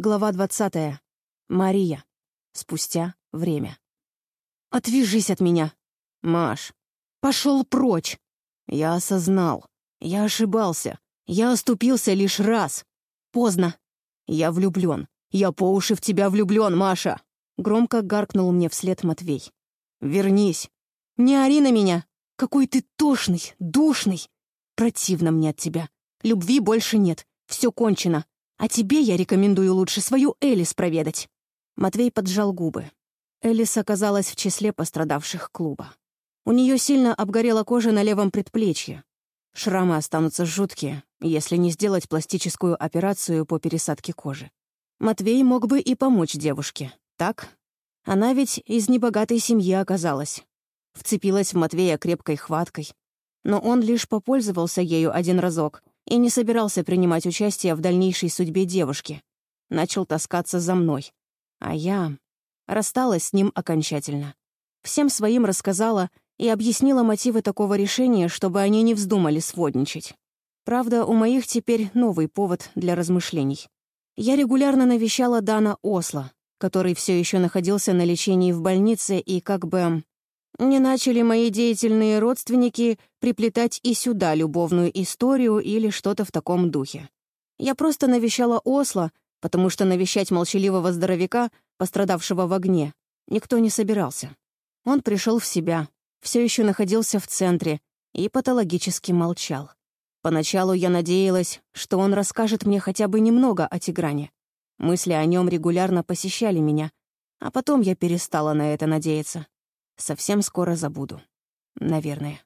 Глава двадцатая. Мария. Спустя время. «Отвяжись от меня!» «Маш, пошел прочь!» Я осознал. Я ошибался. Я оступился лишь раз. Поздно. Я влюблен. Я по уши в тебя влюблен, Маша!» Громко гаркнул мне вслед Матвей. «Вернись!» «Не ори на меня! Какой ты тошный, душный! Противно мне от тебя. Любви больше нет. Все кончено. А тебе я рекомендую лучше свою Элис проведать». Матвей поджал губы. Элис оказалась в числе пострадавших клуба. У нее сильно обгорела кожа на левом предплечье. Шрамы останутся жуткие, если не сделать пластическую операцию по пересадке кожи. Матвей мог бы и помочь девушке, так? Она ведь из небогатой семьи оказалась. Вцепилась в Матвея крепкой хваткой. Но он лишь попользовался ею один разок, и не собирался принимать участие в дальнейшей судьбе девушки. Начал таскаться за мной. А я рассталась с ним окончательно. Всем своим рассказала и объяснила мотивы такого решения, чтобы они не вздумали сводничать. Правда, у моих теперь новый повод для размышлений. Я регулярно навещала Дана Осло, который все еще находился на лечении в больнице и как бы не начали мои деятельные родственники приплетать и сюда любовную историю или что-то в таком духе. Я просто навещала Осло, потому что навещать молчаливого здоровяка, пострадавшего в огне, никто не собирался. Он пришел в себя, все еще находился в центре и патологически молчал. Поначалу я надеялась, что он расскажет мне хотя бы немного о Тигране. Мысли о нем регулярно посещали меня, а потом я перестала на это надеяться. Совсем скоро забуду. Наверное.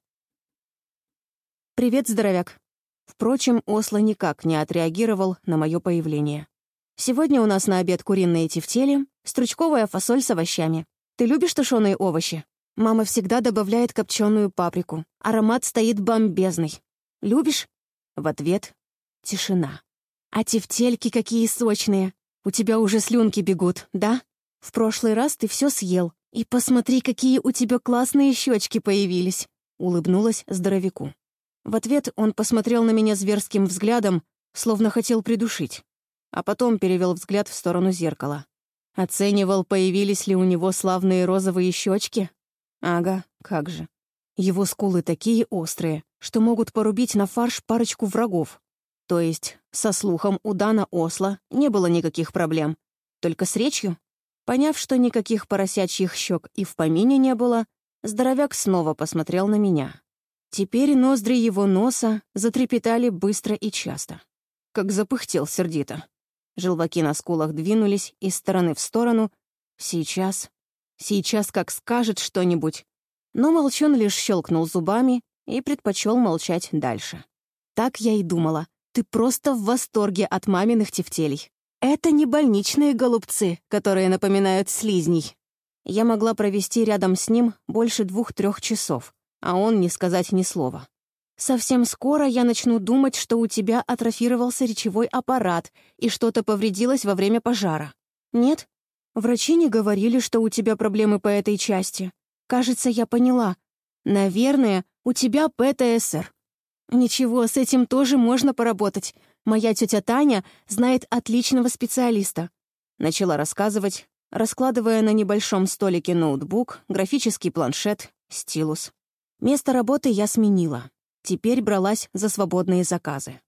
«Привет, здоровяк». Впрочем, Осло никак не отреагировал на мое появление. «Сегодня у нас на обед куриные тефтели, стручковая фасоль с овощами. Ты любишь тушеные овощи? Мама всегда добавляет копченую паприку. Аромат стоит бомбезный. Любишь?» В ответ — тишина. «А тефтельки какие сочные! У тебя уже слюнки бегут, да? В прошлый раз ты все съел, «И посмотри, какие у тебя классные щечки появились!» — улыбнулась здоровяку. В ответ он посмотрел на меня зверским взглядом, словно хотел придушить, а потом перевел взгляд в сторону зеркала. Оценивал, появились ли у него славные розовые щечки. Ага, как же. Его скулы такие острые, что могут порубить на фарш парочку врагов. То есть, со слухом у Дана Осла не было никаких проблем. Только с речью Поняв, что никаких поросячьих щек и в помине не было, здоровяк снова посмотрел на меня. Теперь ноздри его носа затрепетали быстро и часто. Как запыхтел сердито. Желваки на скулах двинулись из стороны в сторону. Сейчас, сейчас как скажет что-нибудь. Но молчон лишь щелкнул зубами и предпочел молчать дальше. Так я и думала. Ты просто в восторге от маминых тефтелей. Это не больничные голубцы, которые напоминают слизней. Я могла провести рядом с ним больше двух-трех часов, а он не сказать ни слова. Совсем скоро я начну думать, что у тебя атрофировался речевой аппарат и что-то повредилось во время пожара. Нет? Врачи не говорили, что у тебя проблемы по этой части. Кажется, я поняла. Наверное, у тебя ПТСР. Ничего, с этим тоже можно поработать. Моя тетя Таня знает отличного специалиста. Начала рассказывать, раскладывая на небольшом столике ноутбук, графический планшет, стилус. Место работы я сменила. Теперь бралась за свободные заказы.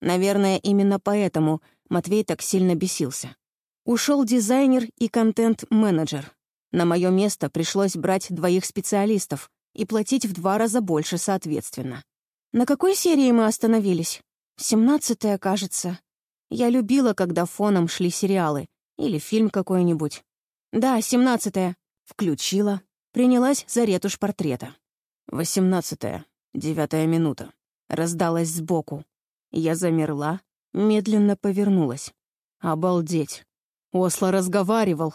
Наверное, именно поэтому Матвей так сильно бесился. Ушел дизайнер и контент-менеджер. На мое место пришлось брать двоих специалистов и платить в два раза больше соответственно. На какой серии мы остановились? Семнадцатая, кажется. Я любила, когда фоном шли сериалы. Или фильм какой-нибудь. Да, семнадцатая. Включила. Принялась за ретушь портрета. Восемнадцатая. Девятая минута. Раздалась сбоку. Я замерла, медленно повернулась. Обалдеть. Осло разговаривал.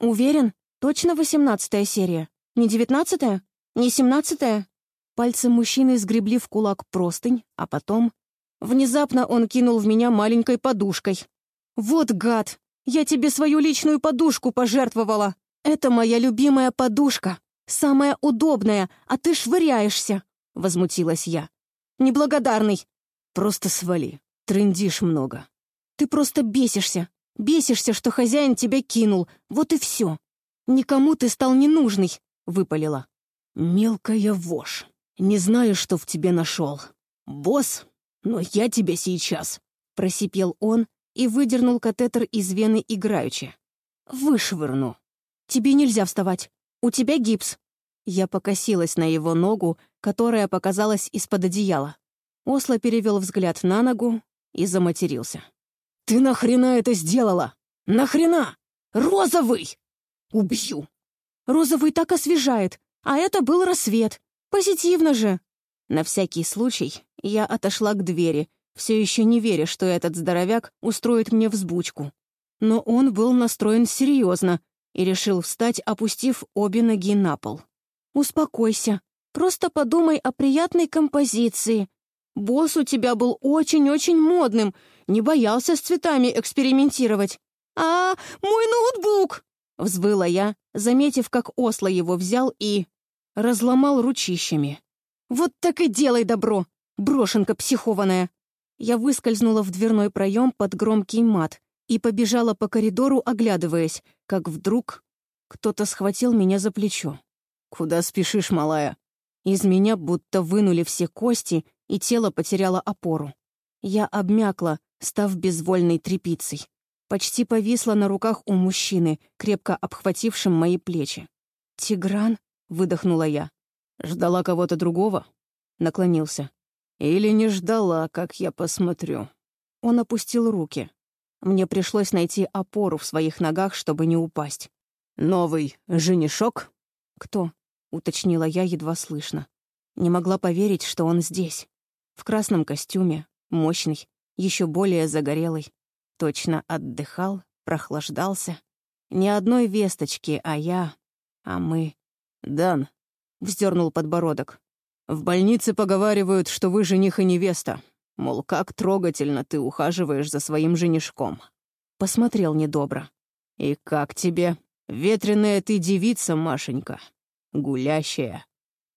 Уверен? Точно восемнадцатая серия? Не девятнадцатая? Не семнадцатая? Пальцы мужчины сгребли в кулак простынь, а потом Внезапно он кинул в меня маленькой подушкой. «Вот гад! Я тебе свою личную подушку пожертвовала! Это моя любимая подушка! Самая удобная, а ты швыряешься!» — возмутилась я. «Неблагодарный!» «Просто свали. Трындишь много». «Ты просто бесишься. Бесишься, что хозяин тебя кинул. Вот и все. Никому ты стал ненужный», — выпалила. «Мелкая вошь. Не знаю, что в тебе нашел. Босс, но я тебя сейчас», — просипел он и выдернул катетер из вены играючи. «Вышвырну. Тебе нельзя вставать. У тебя гипс». Я покосилась на его ногу, которая показалась из-под одеяла. Осло перевел взгляд на ногу и заматерился. «Ты нахрена это сделала? Нахрена? Розовый! Убью!» «Розовый так освежает, а это был рассвет. Позитивно же!» На всякий случай я отошла к двери, все еще не веря, что этот здоровяк устроит мне взбучку. Но он был настроен серьезно и решил встать, опустив обе ноги на пол. «Успокойся. Просто подумай о приятной композиции. Босс у тебя был очень-очень модным, не боялся с цветами экспериментировать. «А, мой ноутбук!» — взвыла я, заметив, как осло его взял и... разломал ручищами. «Вот так и делай добро, брошенка психованная!» Я выскользнула в дверной проем под громкий мат и побежала по коридору, оглядываясь, как вдруг кто-то схватил меня за плечо. «Куда спешишь, малая?» Из меня будто вынули все кости, и тело потеряло опору. Я обмякла, став безвольной тряпицей. Почти повисла на руках у мужчины, крепко обхватившим мои плечи. «Тигран?» — выдохнула я. «Ждала кого-то другого?» — наклонился. «Или не ждала, как я посмотрю?» Он опустил руки. Мне пришлось найти опору в своих ногах, чтобы не упасть. «Новый женишок?» «Кто?» — уточнила я едва слышно. Не могла поверить, что он здесь. В красном костюме, мощный, еще более загорелый. Точно отдыхал, прохлаждался. Ни одной весточки, а я... А мы... «Дан», — вздернул подбородок. «В больнице поговаривают, что вы жених и невеста. Мол, как трогательно ты ухаживаешь за своим женишком». Посмотрел недобро. «И как тебе? Ветреная ты девица, Машенька. Гулящая.